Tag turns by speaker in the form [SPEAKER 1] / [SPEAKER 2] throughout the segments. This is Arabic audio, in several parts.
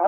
[SPEAKER 1] All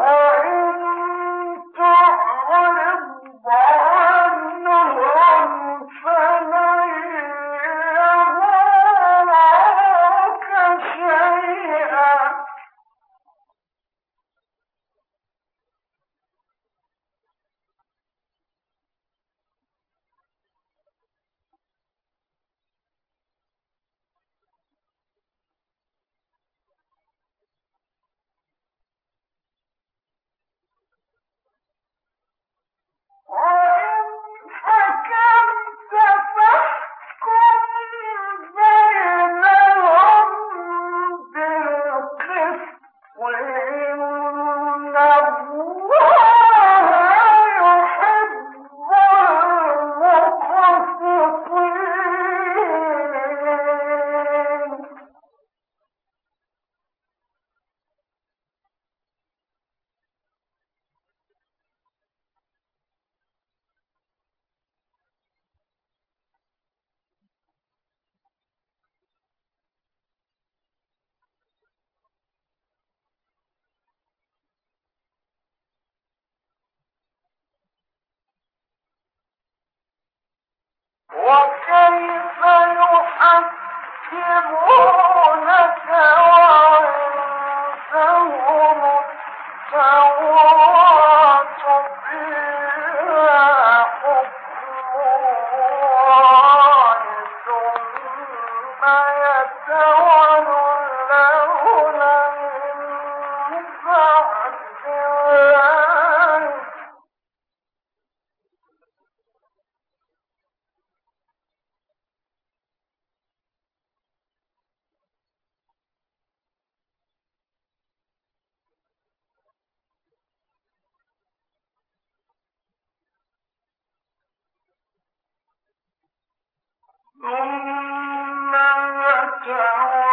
[SPEAKER 1] وعندهم التوراة ثم يتولون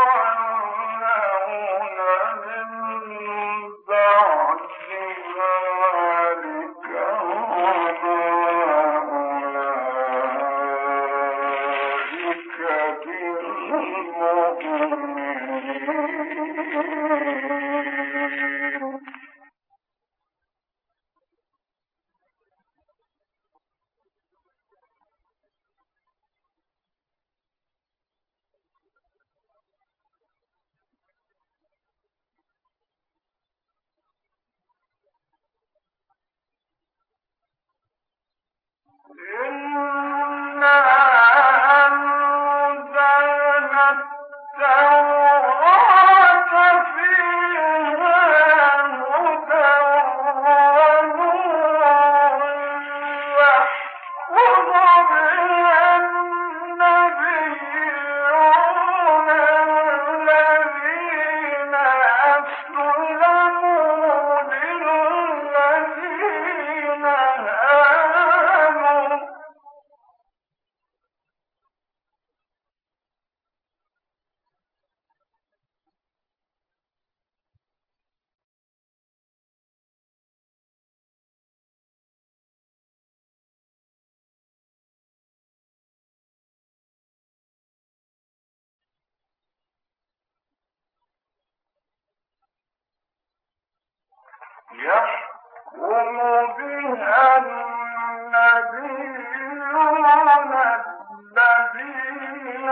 [SPEAKER 1] الذين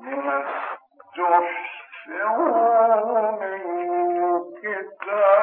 [SPEAKER 1] بما استحفظوا من كتاب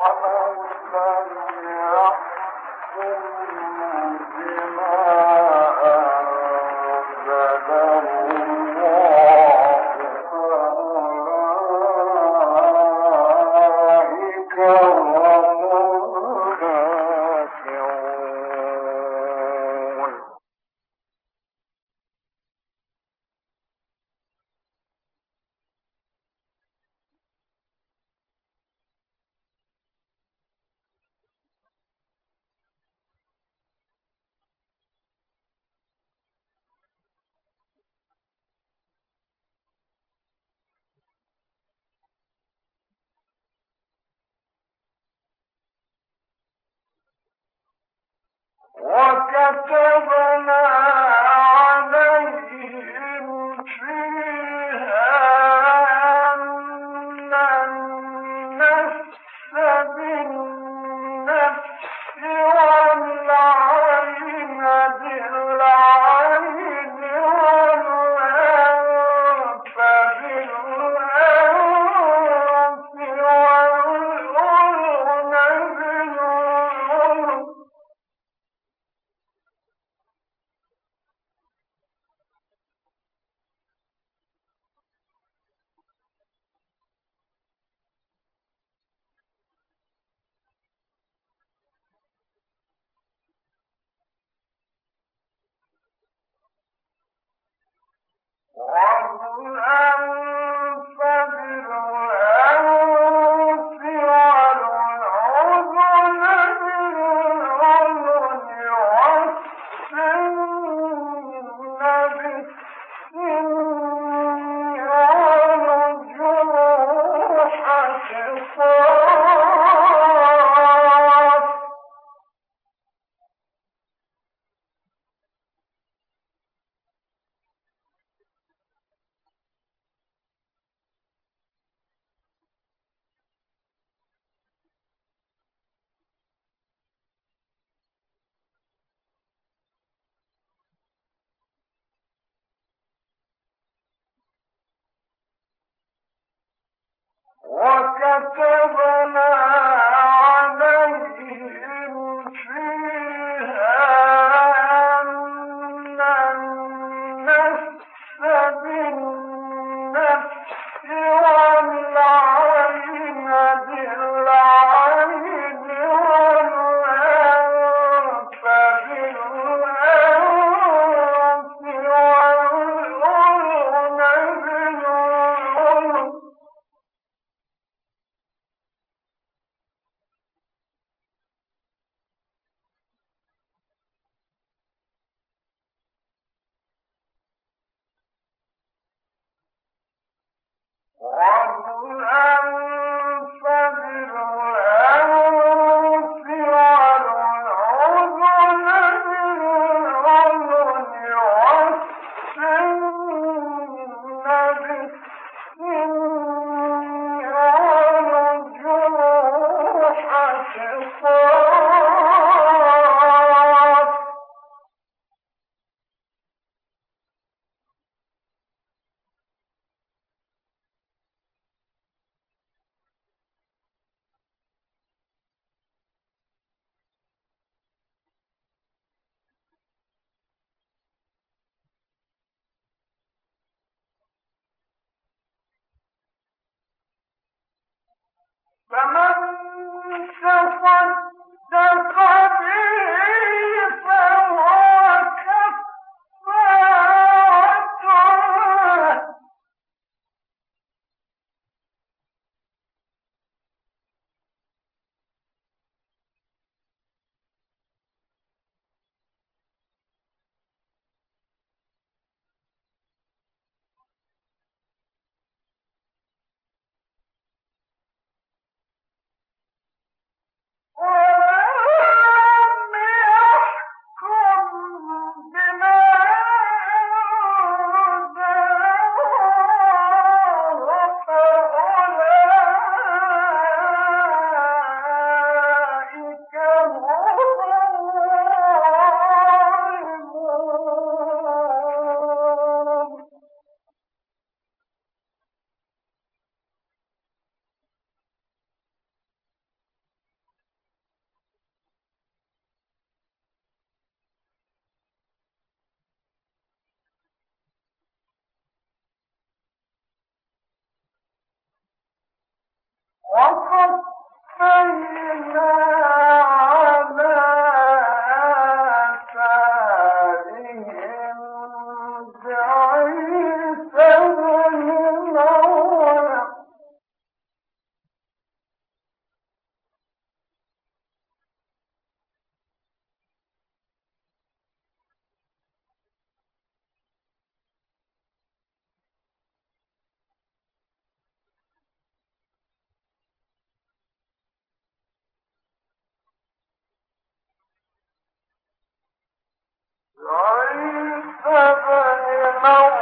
[SPEAKER 1] ومن وكتبنا وكتبنا Oh, فمن تصدق مَوْعِدٌ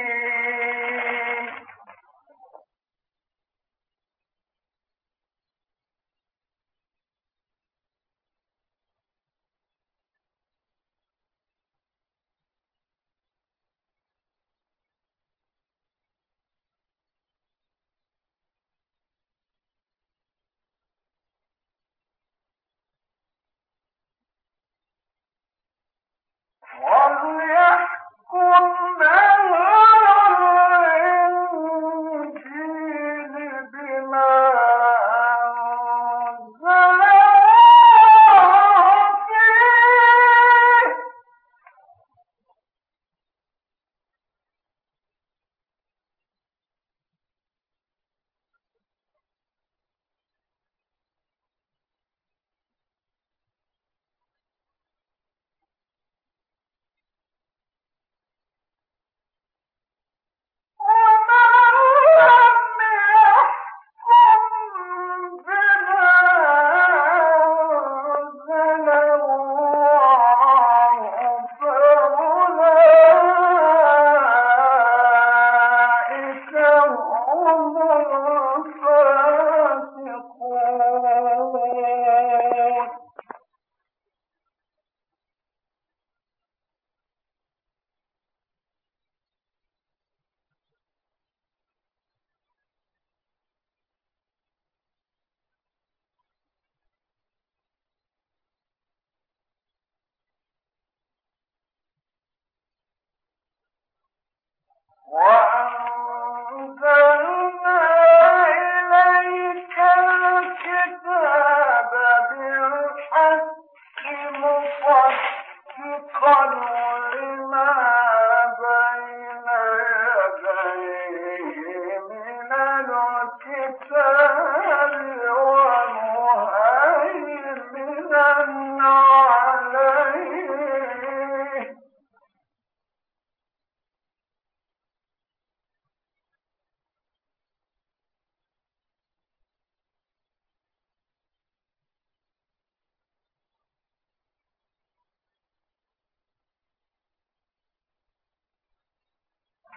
[SPEAKER 1] Oh, yeah.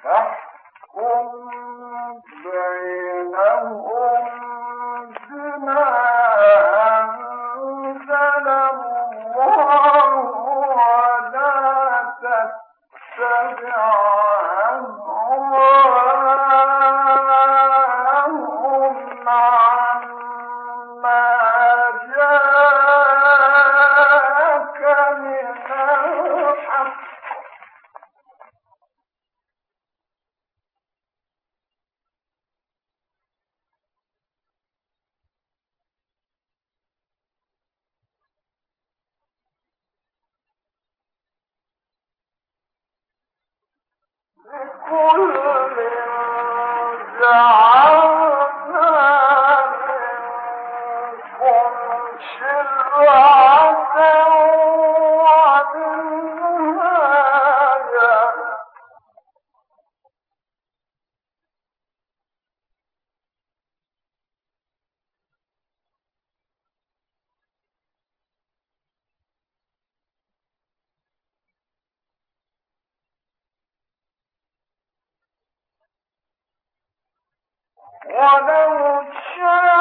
[SPEAKER 1] فاحكم بينهم شيء ولو صدق